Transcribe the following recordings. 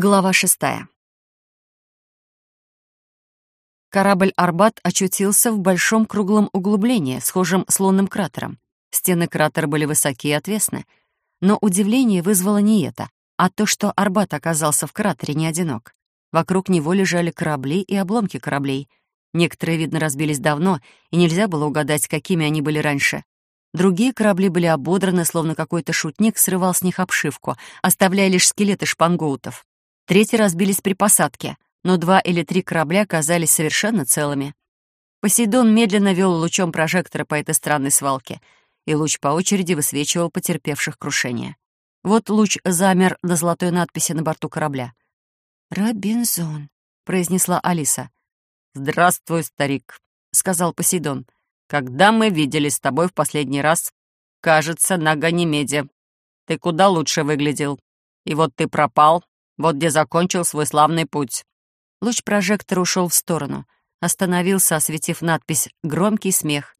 Глава шестая. Корабль «Арбат» очутился в большом круглом углублении, схожем с лунным кратером. Стены кратера были высокие и отвесны. Но удивление вызвало не это, а то, что «Арбат» оказался в кратере не одинок. Вокруг него лежали корабли и обломки кораблей. Некоторые, видно, разбились давно, и нельзя было угадать, какими они были раньше. Другие корабли были ободраны, словно какой-то шутник срывал с них обшивку, оставляя лишь скелеты шпангоутов. Третьи разбились при посадке, но два или три корабля оказались совершенно целыми. Посейдон медленно вел лучом прожектора по этой странной свалке, и луч по очереди высвечивал потерпевших крушение. Вот луч замер на золотой надписи на борту корабля. «Робинзон», — произнесла Алиса. «Здравствуй, старик», — сказал Посейдон. «Когда мы виделись с тобой в последний раз? Кажется, на Ганимеде. Ты куда лучше выглядел. И вот ты пропал, вот где закончил свой славный путь». Луч прожектора ушел в сторону. Остановился, осветив надпись «Громкий смех».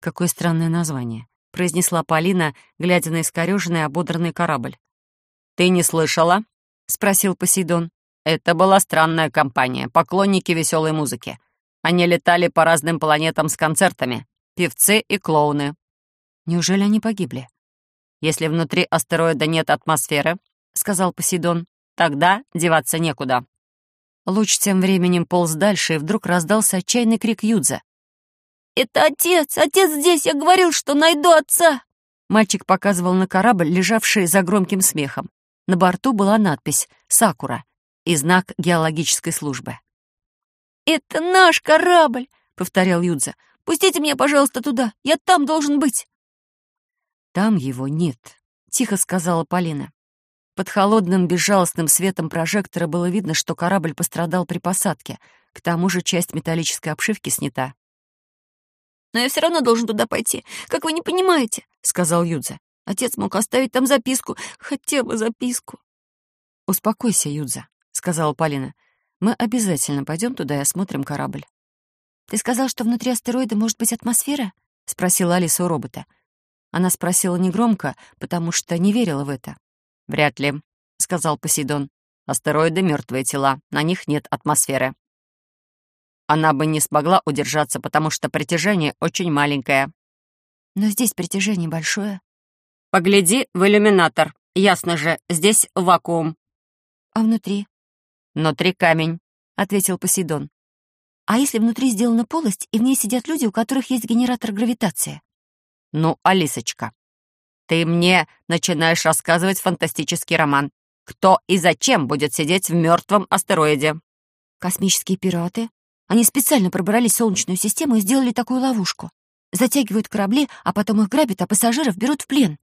«Какое странное название», — произнесла Полина, глядя на искорёженный ободранный корабль. «Ты не слышала?» — спросил Посейдон. «Это была странная компания, поклонники веселой музыки. Они летали по разным планетам с концертами, певцы и клоуны». «Неужели они погибли?» «Если внутри астероида нет атмосферы», — сказал Посейдон, Тогда деваться некуда. Луч тем временем полз дальше, и вдруг раздался отчаянный крик Юдза. «Это отец! Отец здесь! Я говорил, что найду отца!» Мальчик показывал на корабль, лежавший за громким смехом. На борту была надпись «Сакура» и знак геологической службы. «Это наш корабль!» — повторял Юдза. «Пустите меня, пожалуйста, туда! Я там должен быть!» «Там его нет», — тихо сказала Полина. Под холодным, безжалостным светом прожектора было видно, что корабль пострадал при посадке. К тому же часть металлической обшивки снята. «Но я все равно должен туда пойти, как вы не понимаете», — сказал Юдза. «Отец мог оставить там записку, хотя бы записку». «Успокойся, Юдза», — сказала Полина. «Мы обязательно пойдем туда и осмотрим корабль». «Ты сказал, что внутри астероида может быть атмосфера?» — спросила Алиса у робота. Она спросила негромко, потому что не верила в это. «Вряд ли», — сказал Посейдон. «Астероиды — мертвые тела, на них нет атмосферы». Она бы не смогла удержаться, потому что притяжение очень маленькое. Но здесь притяжение большое. Погляди в иллюминатор. Ясно же, здесь вакуум. А внутри? Внутри камень, — ответил Посейдон. А если внутри сделана полость, и в ней сидят люди, у которых есть генератор гравитации? Ну, Алисочка, ты мне начинаешь рассказывать фантастический роман. Кто и зачем будет сидеть в мертвом астероиде? Космические пираты. Они специально пробрались в Солнечную систему и сделали такую ловушку. Затягивают корабли, а потом их грабят, а пассажиров берут в плен.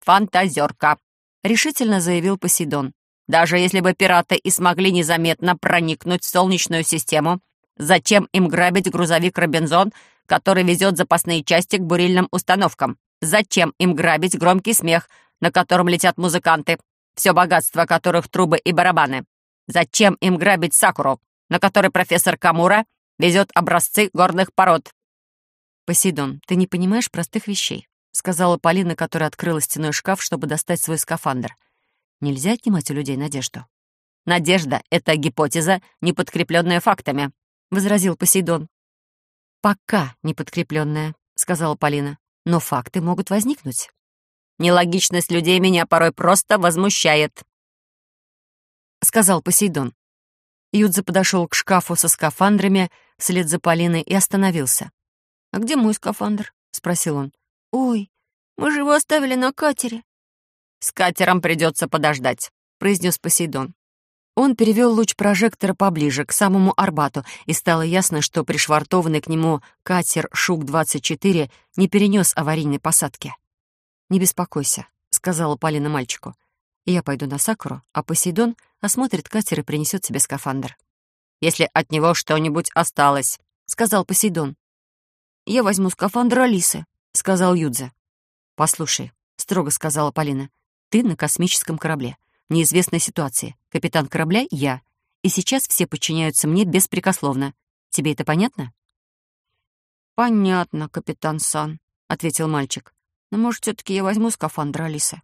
Фантазерка, решительно заявил Посейдон. Даже если бы пираты и смогли незаметно проникнуть в Солнечную систему, зачем им грабить грузовик «Робинзон», который везет запасные части к бурильным установкам? Зачем им грабить громкий смех, на котором летят музыканты, все богатство которых трубы и барабаны? Зачем им грабить Сакуру, на которой профессор Камура везет образцы горных пород? «Посейдон, ты не понимаешь простых вещей», — сказала Полина, которая открыла стеной шкаф, чтобы достать свой скафандр. «Нельзя отнимать у людей надежду». «Надежда — это гипотеза, не подкрепленная фактами», — возразил Посейдон. «Пока не подкрепленная», — сказала Полина но факты могут возникнуть. «Нелогичность людей меня порой просто возмущает», — сказал Посейдон. Юдза подошел к шкафу со скафандрами вслед за Полиной и остановился. «А где мой скафандр?» — спросил он. «Ой, мы же его оставили на катере». «С катером придется подождать», — произнес Посейдон. Он перевел луч прожектора поближе, к самому Арбату, и стало ясно, что пришвартованный к нему катер «Шук-24» не перенес аварийной посадки. «Не беспокойся», — сказала Полина мальчику. «Я пойду на Сакуру, а Посейдон осмотрит катер и принесет себе скафандр». «Если от него что-нибудь осталось», — сказал Посейдон. «Я возьму скафандр Алисы», — сказал Юдзе. «Послушай», — строго сказала Полина, — «ты на космическом корабле неизвестной ситуации. Капитан корабля — я. И сейчас все подчиняются мне беспрекословно. Тебе это понятно?» «Понятно, капитан Сан», — ответил мальчик. «Но, может, все таки я возьму скафандр Алисы?»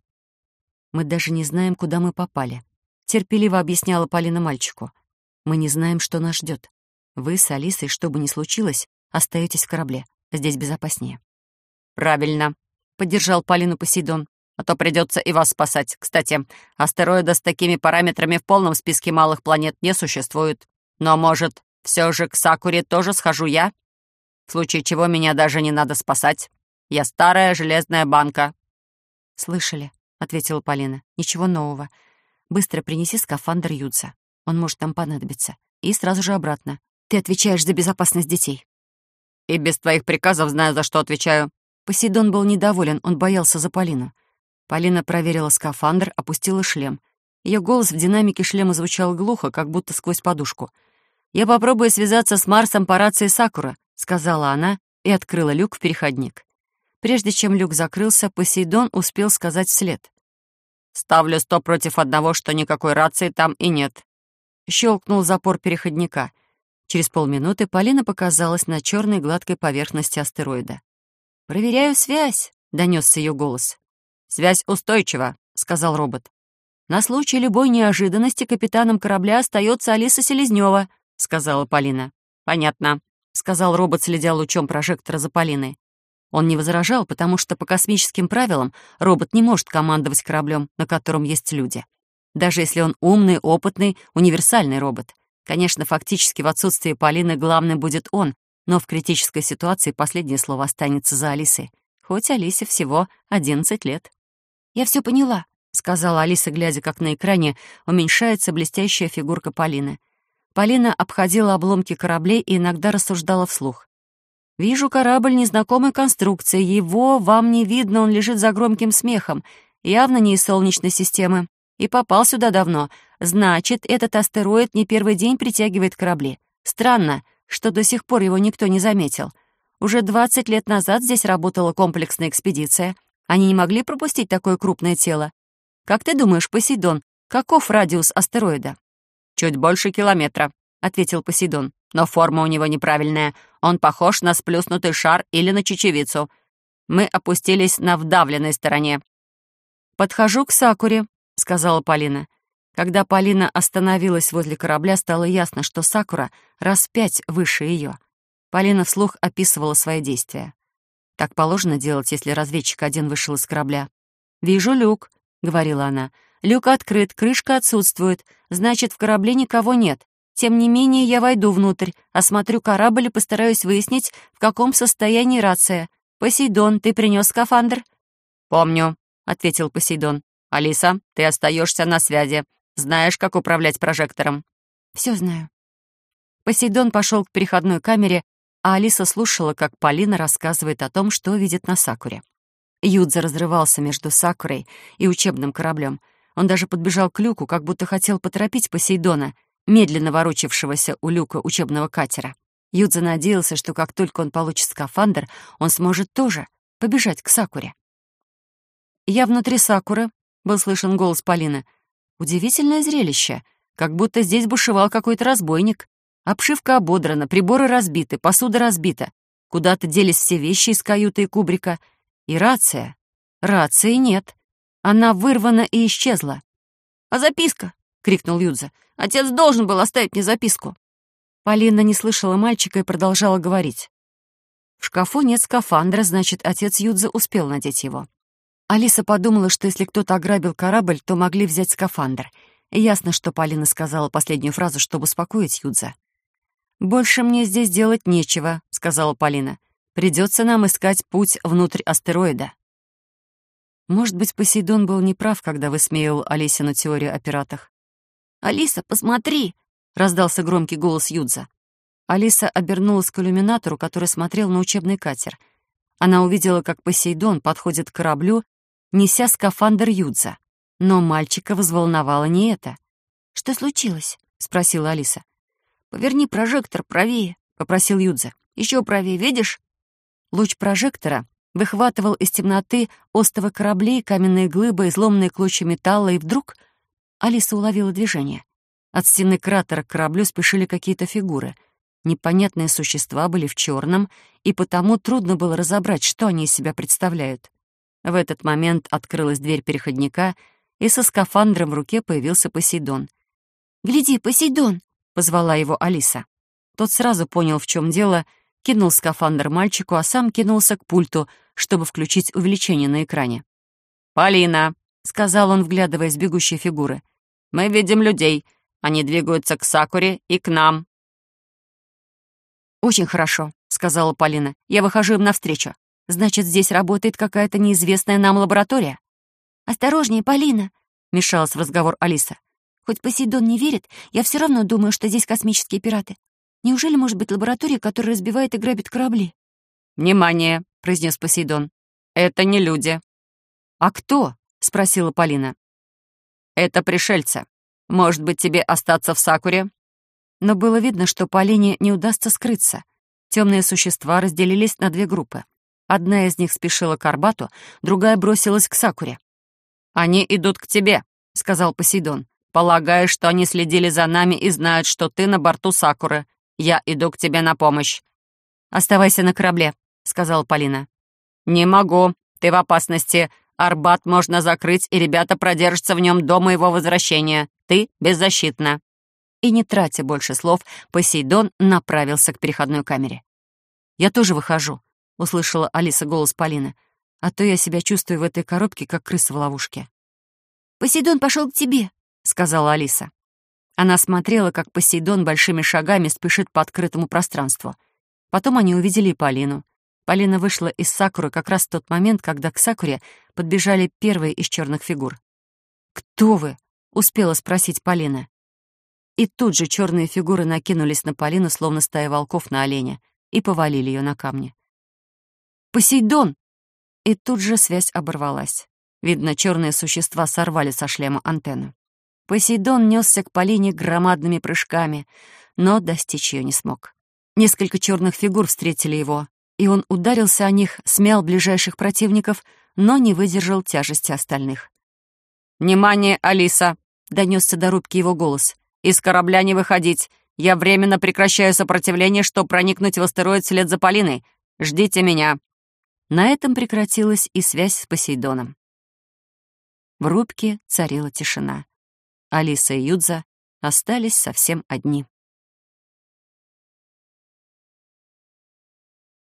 «Мы даже не знаем, куда мы попали. терпеливо объясняла Полина мальчику. «Мы не знаем, что нас ждет. Вы с Алисой, что бы ни случилось, остаетесь в корабле. Здесь безопаснее». «Правильно», — поддержал Полину Посейдон. «А то придется и вас спасать. Кстати, астероида с такими параметрами в полном списке малых планет не существует. Но, может, все же к Сакуре тоже схожу я? В случае чего меня даже не надо спасать. Я старая железная банка». «Слышали», — ответила Полина. «Ничего нового. Быстро принеси скафандр Юдза. Он может нам понадобиться. И сразу же обратно. Ты отвечаешь за безопасность детей». «И без твоих приказов знаю, за что отвечаю». Посейдон был недоволен, он боялся за Полину. Полина проверила скафандр, опустила шлем. Ее голос в динамике шлема звучал глухо, как будто сквозь подушку. «Я попробую связаться с Марсом по рации Сакура», — сказала она и открыла люк в переходник. Прежде чем люк закрылся, Посейдон успел сказать вслед. «Ставлю сто против одного, что никакой рации там и нет». Щелкнул запор переходника. Через полминуты Полина показалась на черной гладкой поверхности астероида. «Проверяю связь», — донесся ее голос. «Связь устойчива», — сказал робот. «На случай любой неожиданности капитаном корабля остается Алиса Селезнева», — сказала Полина. «Понятно», — сказал робот, следя лучом прожектора за Полиной. Он не возражал, потому что по космическим правилам робот не может командовать кораблем, на котором есть люди. Даже если он умный, опытный, универсальный робот. Конечно, фактически в отсутствие Полины главным будет он, но в критической ситуации последнее слово останется за Алисой. Хоть Алисе всего 11 лет. «Я все поняла», — сказала Алиса, глядя, как на экране уменьшается блестящая фигурка Полины. Полина обходила обломки кораблей и иногда рассуждала вслух. Вижу корабль незнакомой конструкции. Его вам не видно, он лежит за громким смехом. Явно не из Солнечной системы. И попал сюда давно. Значит, этот астероид не первый день притягивает корабли. Странно, что до сих пор его никто не заметил. Уже 20 лет назад здесь работала комплексная экспедиция. Они не могли пропустить такое крупное тело. Как ты думаешь, Посейдон, каков радиус астероида? Чуть больше километра, ответил Посейдон. Но форма у него неправильная. Он похож на сплюснутый шар или на чечевицу. Мы опустились на вдавленной стороне. «Подхожу к Сакуре», — сказала Полина. Когда Полина остановилась возле корабля, стало ясно, что Сакура раз пять выше ее. Полина вслух описывала свои действия. Так положено делать, если разведчик один вышел из корабля. «Вижу люк», — говорила она. «Люк открыт, крышка отсутствует. Значит, в корабле никого нет. Тем не менее, я войду внутрь, осмотрю корабль и постараюсь выяснить, в каком состоянии рация. Посейдон, ты принес скафандр?» «Помню», — ответил Посейдон. «Алиса, ты остаешься на связи. Знаешь, как управлять прожектором?» «Все знаю». Посейдон пошел к переходной камере, а Алиса слушала, как Полина рассказывает о том, что видит на Сакуре. Юдза разрывался между Сакурой и учебным кораблем. Он даже подбежал к люку, как будто хотел поторопить Посейдона — медленно ворочавшегося у люка учебного катера. Юдза надеялся, что как только он получит скафандр, он сможет тоже побежать к Сакуре. «Я внутри Сакуры», — был слышен голос Полины. «Удивительное зрелище, как будто здесь бушевал какой-то разбойник. Обшивка ободрана, приборы разбиты, посуда разбита. Куда-то делись все вещи из каюты и кубрика. И рация. Рации нет. Она вырвана и исчезла. «А записка?» — крикнул Юдза. Отец должен был оставить мне записку». Полина не слышала мальчика и продолжала говорить. В шкафу нет скафандра, значит, отец Юдза успел надеть его. Алиса подумала, что если кто-то ограбил корабль, то могли взять скафандр. И ясно, что Полина сказала последнюю фразу, чтобы успокоить Юдза. «Больше мне здесь делать нечего», — сказала Полина. «Придется нам искать путь внутрь астероида». Может быть, Посейдон был неправ, когда высмеивал Алисину теорию о пиратах. «Алиса, посмотри!» — раздался громкий голос Юдза. Алиса обернулась к иллюминатору, который смотрел на учебный катер. Она увидела, как Посейдон подходит к кораблю, неся скафандр Юдза. Но мальчика взволновало не это. «Что случилось?» — спросила Алиса. «Поверни прожектор правее», — попросил Юдза. «Еще правее, видишь?» Луч прожектора выхватывал из темноты остовы кораблей, каменные глыбы, изломанные клочья металла, и вдруг Алиса уловила движение. От стены кратера к кораблю спешили какие-то фигуры. Непонятные существа были в черном, и потому трудно было разобрать, что они из себя представляют. В этот момент открылась дверь переходника, и со скафандром в руке появился Посейдон. «Гляди, Посейдон!» — позвала его Алиса. Тот сразу понял, в чем дело, кинул скафандр мальчику, а сам кинулся к пульту, чтобы включить увеличение на экране. «Полина!» — сказал он, вглядываясь в бегущие фигуры. «Мы видим людей. Они двигаются к Сакуре и к нам». «Очень хорошо», — сказала Полина. «Я выхожу им навстречу. Значит, здесь работает какая-то неизвестная нам лаборатория». «Осторожнее, Полина», — мешалась в разговор Алиса. «Хоть Посейдон не верит, я все равно думаю, что здесь космические пираты. Неужели может быть лаборатория, которая разбивает и грабит корабли?» «Внимание!» — произнес Посейдон. «Это не люди». «А кто?» — спросила Полина. «Это пришельцы. Может быть, тебе остаться в Сакуре?» Но было видно, что Полине не удастся скрыться. Темные существа разделились на две группы. Одна из них спешила к Арбату, другая бросилась к Сакуре. «Они идут к тебе», — сказал Посейдон. «Полагаю, что они следили за нами и знают, что ты на борту Сакуры. Я иду к тебе на помощь». «Оставайся на корабле», — сказала Полина. «Не могу. Ты в опасности. Арбат можно закрыть, и ребята продержатся в нем до моего возвращения. Ты беззащитна». И не тратя больше слов, Посейдон направился к переходной камере. «Я тоже выхожу», — услышала Алиса голос Полины. «А то я себя чувствую в этой коробке, как крыса в ловушке». «Посейдон пошел к тебе», — сказала Алиса. Она смотрела, как Посейдон большими шагами спешит по открытому пространству. Потом они увидели Полину. Полина вышла из Сакуры как раз в тот момент, когда к Сакуре подбежали первые из черных фигур. «Кто вы?» — успела спросить Полина. И тут же черные фигуры накинулись на Полину, словно стая волков на оленя, и повалили ее на камни. «Посейдон!» И тут же связь оборвалась. Видно, черные существа сорвали со шлема антенну. Посейдон несся к Полине громадными прыжками, но достичь ее не смог. Несколько черных фигур встретили его, и он ударился о них, смял ближайших противников, но не выдержал тяжести остальных. «Внимание, Алиса!» — донесся до рубки его голос. Из корабля не выходить. Я временно прекращаю сопротивление, чтобы проникнуть в астероид вслед за Полиной. Ждите меня». На этом прекратилась и связь с Посейдоном. В рубке царила тишина. Алиса и Юдза остались совсем одни.